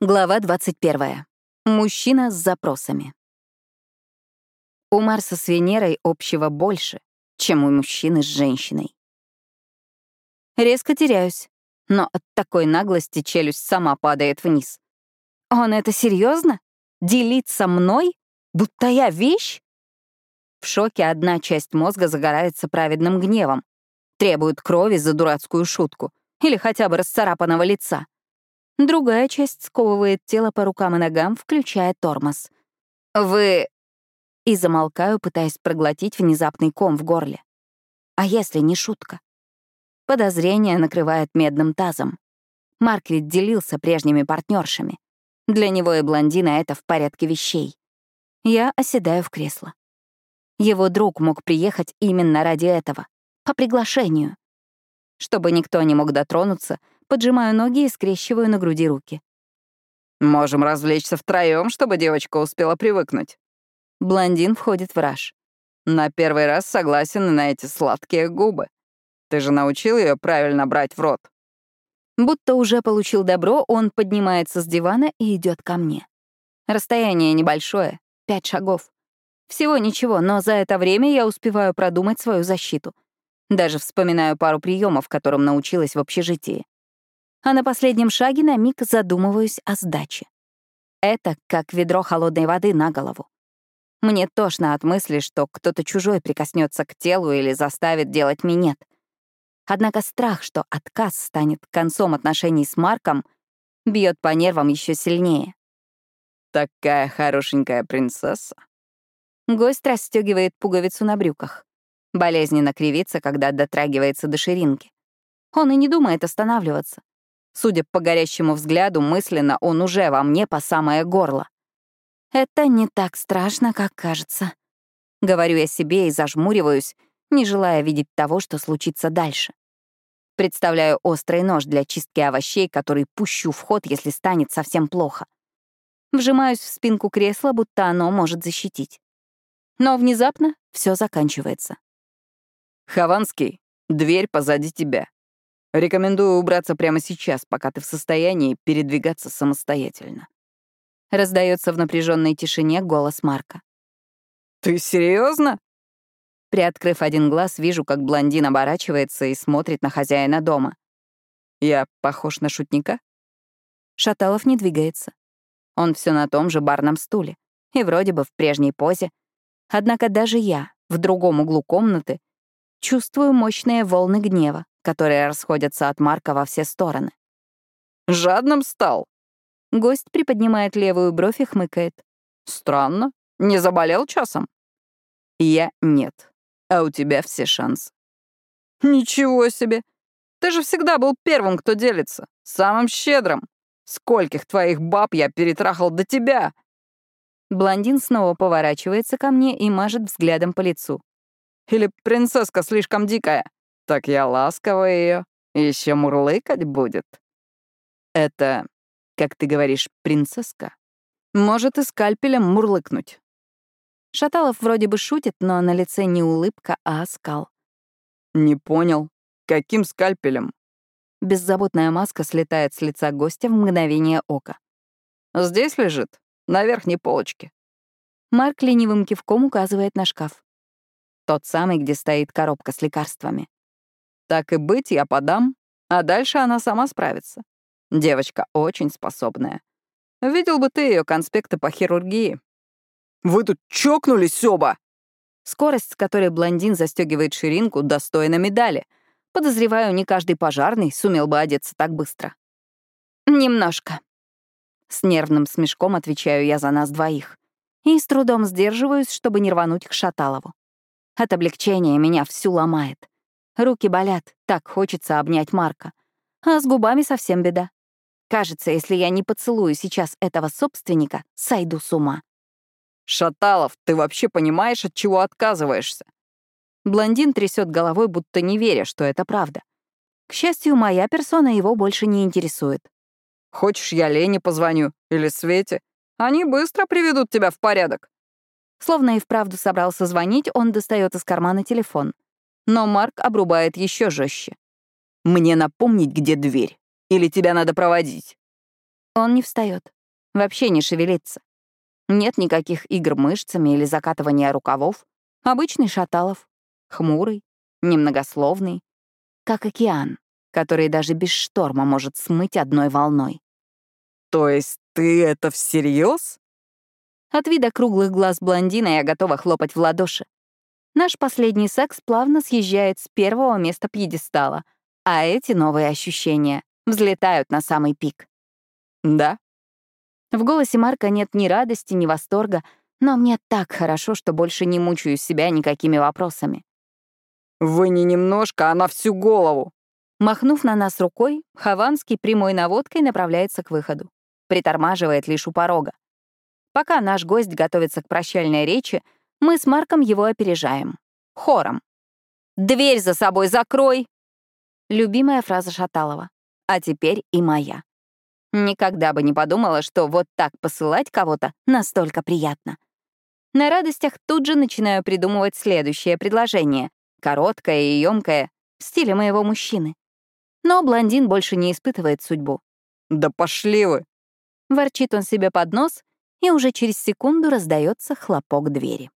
Глава 21. Мужчина с запросами. У Марса с Венерой общего больше, чем у мужчины с женщиной. Резко теряюсь, но от такой наглости челюсть сама падает вниз. Он это серьезно? Делиться мной? Будто я вещь? В шоке одна часть мозга загорается праведным гневом. Требует крови за дурацкую шутку или хотя бы расцарапанного лица. Другая часть сковывает тело по рукам и ногам, включая тормоз. «Вы...» И замолкаю, пытаясь проглотить внезапный ком в горле. А если не шутка? Подозрение накрывает медным тазом. Марк ведь делился прежними партнершами. Для него и блондина это в порядке вещей. Я оседаю в кресло. Его друг мог приехать именно ради этого, по приглашению. Чтобы никто не мог дотронуться — поджимаю ноги и скрещиваю на груди руки. «Можем развлечься втроем, чтобы девочка успела привыкнуть». Блондин входит в раж. «На первый раз согласен на эти сладкие губы. Ты же научил ее правильно брать в рот». Будто уже получил добро, он поднимается с дивана и идет ко мне. Расстояние небольшое, пять шагов. Всего ничего, но за это время я успеваю продумать свою защиту. Даже вспоминаю пару приемов, которым научилась в общежитии а на последнем шаге на миг задумываюсь о сдаче. Это как ведро холодной воды на голову. Мне тошно от мысли, что кто-то чужой прикоснется к телу или заставит делать минет. Однако страх, что отказ станет концом отношений с Марком, бьет по нервам еще сильнее. «Такая хорошенькая принцесса». Гость расстегивает пуговицу на брюках. Болезненно кривится, когда дотрагивается до ширинки. Он и не думает останавливаться. Судя по горящему взгляду, мысленно он уже во мне по самое горло. «Это не так страшно, как кажется», — говорю я себе и зажмуриваюсь, не желая видеть того, что случится дальше. Представляю острый нож для чистки овощей, который пущу в ход, если станет совсем плохо. Вжимаюсь в спинку кресла, будто оно может защитить. Но внезапно все заканчивается. «Хованский, дверь позади тебя», Рекомендую убраться прямо сейчас, пока ты в состоянии передвигаться самостоятельно. Раздается в напряженной тишине голос Марка. Ты серьезно? Приоткрыв один глаз, вижу, как блондин оборачивается и смотрит на хозяина дома. Я похож на шутника? Шаталов не двигается. Он все на том же барном стуле и вроде бы в прежней позе. Однако даже я, в другом углу комнаты, чувствую мощные волны гнева, которые расходятся от Марка во все стороны. «Жадным стал?» Гость приподнимает левую бровь и хмыкает. «Странно. Не заболел часом?» «Я нет. А у тебя все шансы». «Ничего себе! Ты же всегда был первым, кто делится. Самым щедрым. Скольких твоих баб я перетрахал до тебя?» Блондин снова поворачивается ко мне и мажет взглядом по лицу. «Или принцесска слишком дикая?» Так я ласково ее еще мурлыкать будет. Это, как ты говоришь, принцесска. Может и скальпелем мурлыкнуть. Шаталов вроде бы шутит, но на лице не улыбка, а оскал. Не понял. Каким скальпелем? Беззаботная маска слетает с лица гостя в мгновение ока. Здесь лежит, на верхней полочке. Марк ленивым кивком указывает на шкаф. Тот самый, где стоит коробка с лекарствами. Так и быть, я подам, а дальше она сама справится. Девочка очень способная. Видел бы ты ее конспекты по хирургии. Вы тут чокнулись оба! Скорость, с которой блондин застегивает ширинку, достойна медали. Подозреваю, не каждый пожарный сумел бы одеться так быстро. Немножко. С нервным смешком отвечаю я за нас двоих. И с трудом сдерживаюсь, чтобы не рвануть к Шаталову. От облегчения меня всю ломает. Руки болят, так хочется обнять Марка. А с губами совсем беда. Кажется, если я не поцелую сейчас этого собственника, сойду с ума. «Шаталов, ты вообще понимаешь, от чего отказываешься?» Блондин трясет головой, будто не веря, что это правда. К счастью, моя персона его больше не интересует. «Хочешь, я Лене позвоню? Или Свете? Они быстро приведут тебя в порядок». Словно и вправду собрался звонить, он достает из кармана телефон — но Марк обрубает еще жестче. «Мне напомнить, где дверь? Или тебя надо проводить?» Он не встает, вообще не шевелится. Нет никаких игр мышцами или закатывания рукавов. Обычный Шаталов. Хмурый, немногословный. Как океан, который даже без шторма может смыть одной волной. «То есть ты это всерьез? От вида круглых глаз блондина я готова хлопать в ладоши. Наш последний секс плавно съезжает с первого места пьедестала, а эти новые ощущения взлетают на самый пик. Да, в голосе Марка нет ни радости, ни восторга, но мне так хорошо, что больше не мучаю себя никакими вопросами. «Вы не немножко, а на всю голову!» Махнув на нас рукой, Хованский прямой наводкой направляется к выходу. Притормаживает лишь у порога. Пока наш гость готовится к прощальной речи, мы с Марком его опережаем. Хором. «Дверь за собой закрой!» Любимая фраза Шаталова. А теперь и моя. Никогда бы не подумала, что вот так посылать кого-то настолько приятно. На радостях тут же начинаю придумывать следующее предложение, короткое и ёмкое, в стиле моего мужчины. Но блондин больше не испытывает судьбу. «Да пошли вы!» Ворчит он себе под нос, и уже через секунду раздается хлопок двери.